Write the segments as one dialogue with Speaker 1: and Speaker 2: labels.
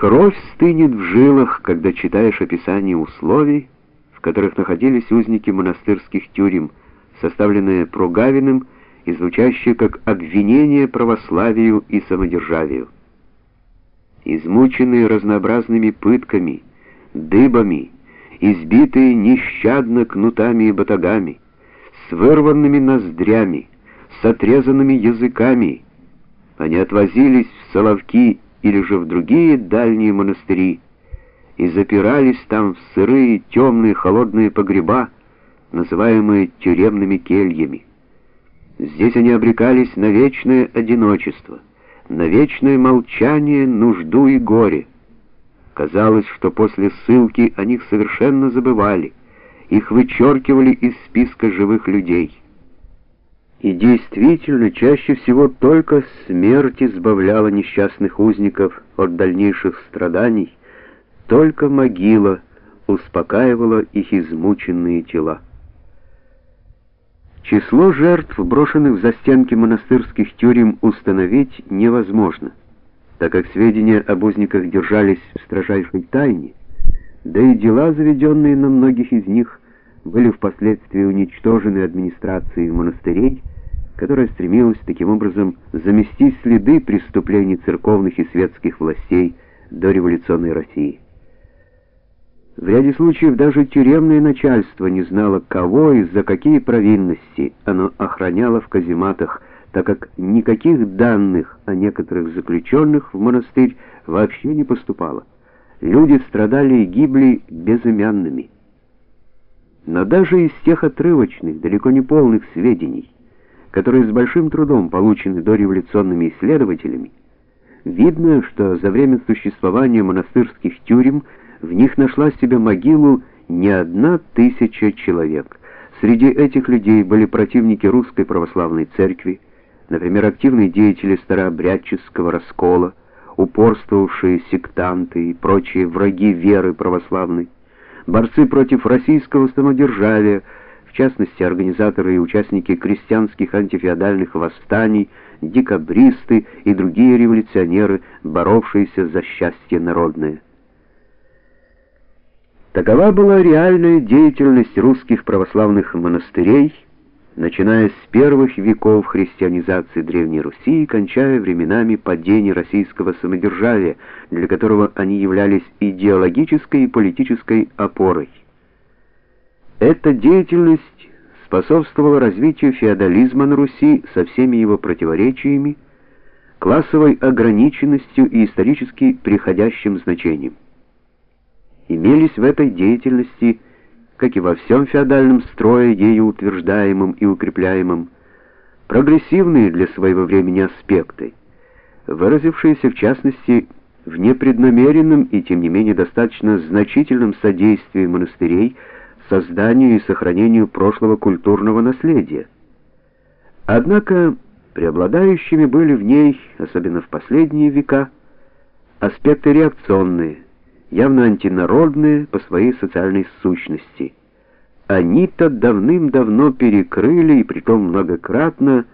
Speaker 1: Кровь стынет в жилах, когда читаешь описание условий, в которых находились узники монастырских тюрем, составленные Прогавиным и звучащие как обвинение православию и самодержавию. Измученные разнообразными пытками, дыбами, избитые нещадно кнутами и батагами, с вырванными ноздрями, с отрезанными языками, они отвозились в Соловки или же в другие дальние монастыри и запирались там в сырые, темные, холодные погреба, называемые тюремными кельями. Здесь они обрекались на вечное одиночество, на вечное молчание, нужду и горе. Казалось, что после ссылки о них совершенно забывали, их вычеркивали из списка живых людей. И действительно, чаще всего только смерть избавляла несчастных узников от дальнейших страданий, только могила успокаивала их измученные тела. Число жертв, брошенных в застенки монастырских тюрем, установить невозможно, так как сведения об узниках держались в строжайшей тайне, да и дела, заведенные на многих из них, были впоследствии уничтожены администрацией монастырей, которая стремилась таким образом заместить следы преступлений церковных и светских властей до революционной России. В ряде случаев даже тюремное начальство не знало, кого и за какие провинности оно охраняло в казематах, так как никаких данных о некоторых заключенных в монастырь вообще не поступало. Люди страдали и гибли безымянными. Но даже из тех отрывочных, далеко не полных сведений, которые с большим трудом получены дореволюционными исследователями, видно, что за время существования монастырских тюрем в них нашла себе могилу не одна тысяча человек. Среди этих людей были противники русской православной церкви, например, активные деятели старообрядческого раскола, упорствовавшие сектанты и прочие враги веры православной, борцы против российского самодержавия, в частности, организаторы и участники крестьянских антифеодальных восстаний, декабристы и другие революционеры, боровшиеся за счастье народное. Такова была реальная деятельность русских православных монастырей, начиная с первых веков христианизации Древней Руси и кончая временами падения российского самодержавия, для которого они являлись идеологической и политической опорой. Эта деятельность способствовала развитию феодализма на Руси со всеми его противоречиями, классовой ограниченностью и исторически приходящим значением. Имелись в этой деятельности, как и во всем феодальном строе, ею утверждаемом и укрепляемом, прогрессивные для своего времени аспекты, выразившиеся в частности в непреднамеренном и тем не менее достаточно значительном содействии монастырей созданию и сохранению прошлого культурного наследия. Однако преобладающими были в ней, особенно в последние века, аспекты реакционные, явно антинародные по своей социальной сущности. Они-то давным-давно перекрыли, и притом многократно,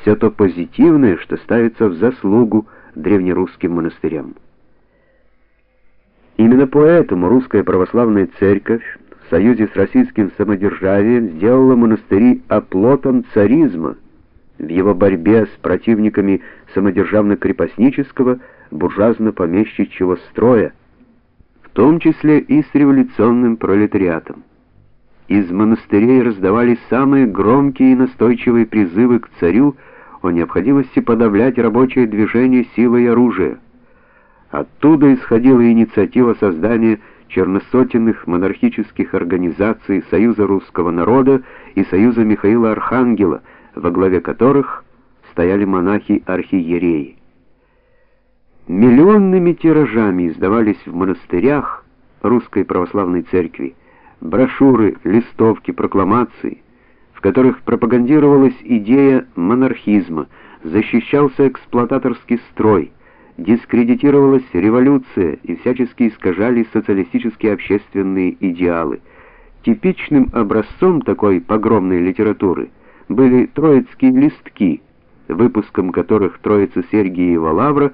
Speaker 1: все то позитивное, что ставится в заслугу древнерусским монастырям. Именно поэтому русская православная церковь союзе с российским самодержавием сделала монастыри оплотом царизма в его борьбе с противниками самодержавно-крепостнического буржуазно-помещичьего строя, в том числе и с революционным пролетариатом. Из монастырей раздавались самые громкие и настойчивые призывы к царю о необходимости подавлять рабочее движение силой оружия. Оттуда исходила инициатива создания черносотенных монархических организаций Союза русского народа и Союза Михаила Архангела, во главе которых стояли монахи-архиереи. Миллионными тиражами издавались в монастырях Русской православной церкви брошюры, листовки, прокламации, в которых пропагандировалась идея монархизма, защищался эксплуататорский строй, дискредитировалась революция и всячески искажались социалистические общественные идеалы. Типичным образцом такой погромной литературы были троицкие листки, выпуском которых Троица Сергиева Лавра